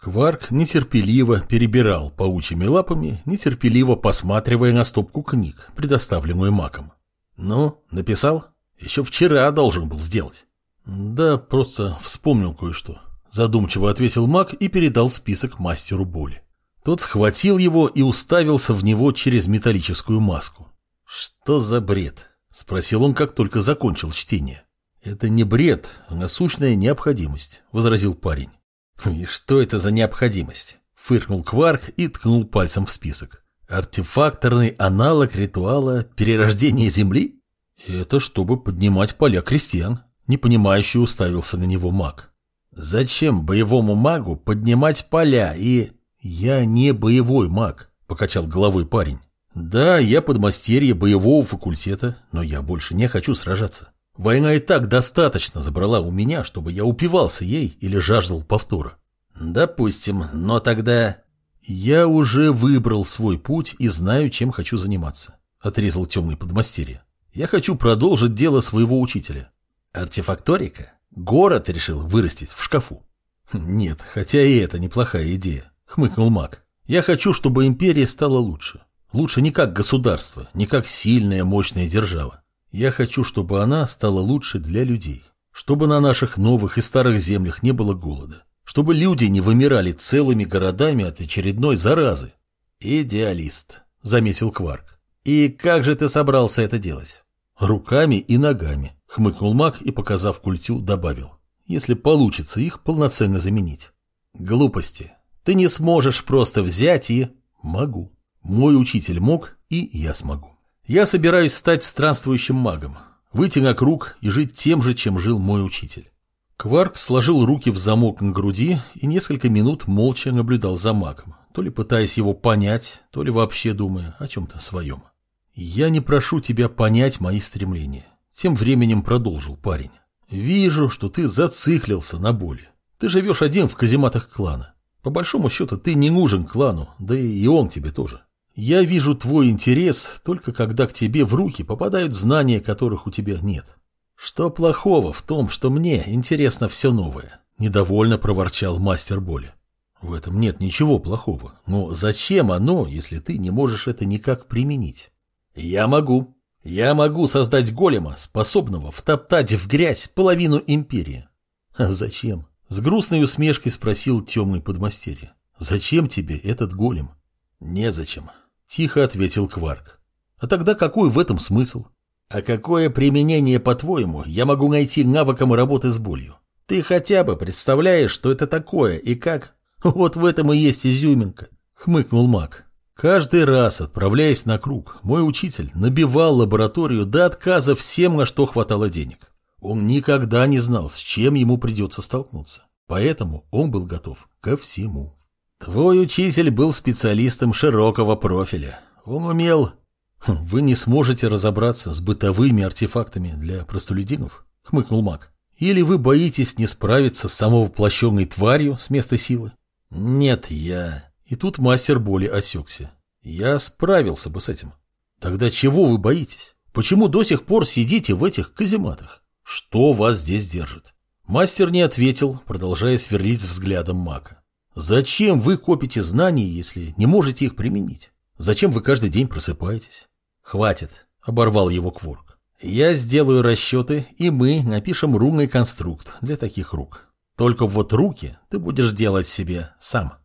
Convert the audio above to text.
Кварк нетерпеливо перебирал паучьими лапами, нетерпеливо посматривая на стопку книг, предоставленную маком. «Ну, написал? Еще вчера должен был сделать». «Да, просто вспомнил кое-что», — задумчиво ответил маг и передал список мастеру боли. Тот схватил его и уставился в него через металлическую маску. «Что за бред?» — спросил он, как только закончил чтение. «Это не бред, а насущная необходимость», — возразил парень. «И что это за необходимость?» — фыркнул Кварк и ткнул пальцем в список. «Артефакторный аналог ритуала перерождения Земли?» «Это чтобы поднимать поля крестьян», — непонимающе уставился на него маг. «Зачем боевому магу поднимать поля и...» «Я не боевой маг», — покачал головой парень. «Да, я подмастерье боевого факультета, но я больше не хочу сражаться. Война и так достаточно забрала у меня, чтобы я упивался ей или жаждал повтора». «Допустим, но тогда...» «Я уже выбрал свой путь и знаю, чем хочу заниматься», — отрезал темный подмастерье. «Я хочу продолжить дело своего учителя». «Артефакторика? Город решил вырастить в шкафу?» «Нет, хотя и это неплохая идея», — хмыкнул маг. «Я хочу, чтобы империя стала лучше. Лучше не как государство, не как сильная, мощная держава. Я хочу, чтобы она стала лучше для людей. Чтобы на наших новых и старых землях не было голода. Чтобы люди не вымирали целыми городами от очередной заразы. Идеалист, заметил Кварк. И как же ты собрался это делать? Руками и ногами, хмыкнул маг и, показав культю, добавил. Если получится их полноценно заменить. Глупости. Ты не сможешь просто взять и... Могу. Мой учитель мог, и я смогу. Я собираюсь стать странствующим магом, выйти на круг и жить тем же, чем жил мой учитель. Кварк сложил руки в замок на груди и несколько минут молча наблюдал за магом, то ли пытаясь его понять, то ли вообще думая о чем-то своем. «Я не прошу тебя понять мои стремления», — тем временем продолжил парень. «Вижу, что ты зациклился на боли. Ты живешь один в казематах клана. По большому счету ты не нужен клану, да и он тебе тоже. Я вижу твой интерес только когда к тебе в руки попадают знания, которых у тебя нет. Что плохого в том, что мне интересно все новое? Недовольно проворчал мастер боли. В этом нет ничего плохого. Но зачем оно, если ты не можешь это никак применить? Я могу. Я могу создать голема, способного втоптать в грязь половину империи. А зачем? С грустной усмешкой спросил темный подмастерье. Зачем тебе этот голем? Незачем. Тихо ответил Кварк. А тогда какой в этом смысл? А какое применение, по-твоему, я могу найти навыкам работы с болью? Ты хотя бы представляешь, что это такое и как? Вот в этом и есть изюминка, хмыкнул маг. Каждый раз, отправляясь на круг, мой учитель набивал лабораторию до отказа всем, на что хватало денег. Он никогда не знал, с чем ему придется столкнуться. Поэтому он был готов ко всему. Твой учитель был специалистом широкого профиля. Он умел... Хм, вы не сможете разобраться с бытовыми артефактами для простолюдинов? Хмыкнул маг. Или вы боитесь не справиться с самовоплощенной тварью с места силы? Нет, я... И тут мастер боли осекся. Я справился бы с этим. Тогда чего вы боитесь? Почему до сих пор сидите в этих казематах? Что вас здесь держит? Мастер не ответил, продолжая сверлить взглядом мага. Зачем вы копите знания, если не можете их применить? Зачем вы каждый день просыпаетесь? Хватит, оборвал его Кворк. Я сделаю расчеты, и мы напишем рунный конструкт для таких рук. Только вот руки ты будешь делать себе сам.